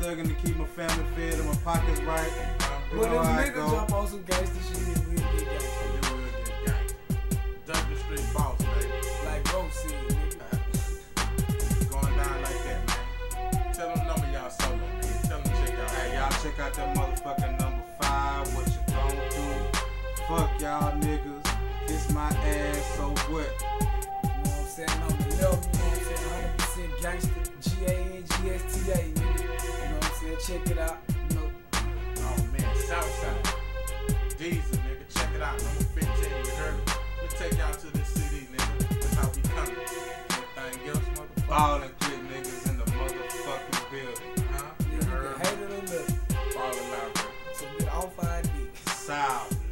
Thugging to keep my family fed and my pockets right. You But know if niggas jump on some gangster shit, we'll get gangster. You will get gang. Duncan Street boss, baby. Like bro said, nigga. Going down like that, man. Tell them number y'all solo, man. Tell them check out. Hey, y'all check out that motherfucking number five. What you gon' do? Fuck y'all niggas. Kiss my ass, so what? You know what I'm saying? I'm 11, you know what I'm saying? 100% gangster check it out. nope. Oh man, Southside. Diesel, nigga, check it out. Number 15, you heard me. We take y'all to the city, nigga. That's how we coming. Anything else, motherfucker? Ballin' the niggas in the motherfucking building. Huh? You heard me. Hate it or love. All alive. So we all five niggas. South.